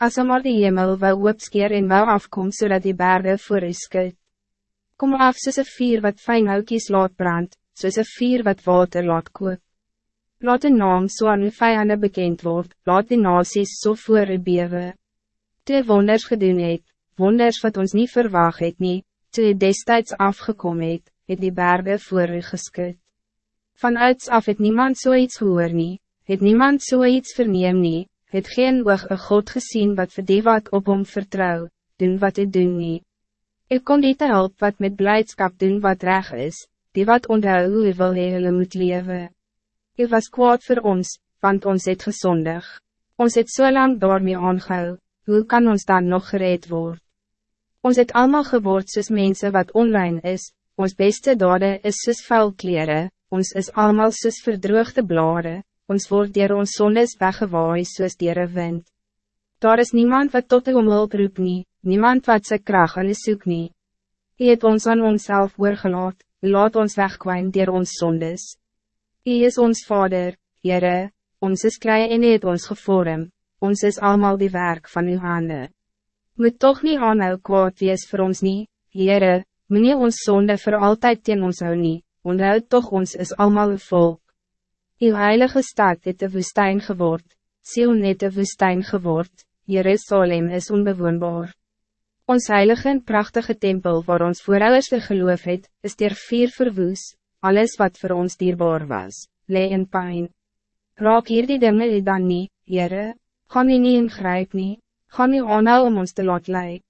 As hy maar die hemel wou oopskeer en wou afkom zodat die bergen voor u skuit. Kom af soos een vier wat fijn houtjies laat brand, soos een vier wat water laat koop. Laat een naam so aan uw vijanden bekend word, laat die nasies so voor u bewe. Toe wonders gedoen het, wonders wat ons niet verwacht het nie, toe hy destijds afgekom het, het die bergen voor u geskut. Vanuit af het niemand zoiets so gehoor nie, het niemand zoiets so verneem nie, het geen oog een God gezien wat vir die wat op hom vertrouw, doen wat hy doen nie. Ik kon niet help wat met blijdschap doen wat reg is, die wat onthou hoe hy wil hee hulle moet lewe. Hy was kwaad voor ons, want ons het gezondig. Ons het so lang daarmee aangehou, hoe kan ons dan nog gereed worden? Ons het allemaal geword soos mense wat online is, ons beste dade is soos vuil kleren, ons is allemaal soos verdroogde blaren, ons wordt dier ons sondes weggewaai soos dier een wind. Daar is niemand wat tot de omhulp roep nie, niemand wat sy kracht aan soek nie. Hy het ons aan onszelf oorgelaat, laat ons wegkwijn dier ons sondes. Hy is ons vader, Heere, ons is kry en het ons gevorm, ons is allemaal die werk van uw handen. Moet toch niet aanhou kwaad wees voor ons nie, Heere, meneer ons zonde voor altijd teen ons hou nie, onthoud toch ons is allemaal volk. Uw heilige stad het de woestijn geword, Sion het de woestijn geword, Jerusalem is onbewoonbaar. Ons heilige en prachtige tempel waar ons voorouders geloof het, is der vier verwoes, alles wat voor ons dierbaar was, lee in pijn. Raak hier die dinge dan nie, Heere, gaan nie nie ingryp nie, gaan nie aanhou om ons te laat lijk.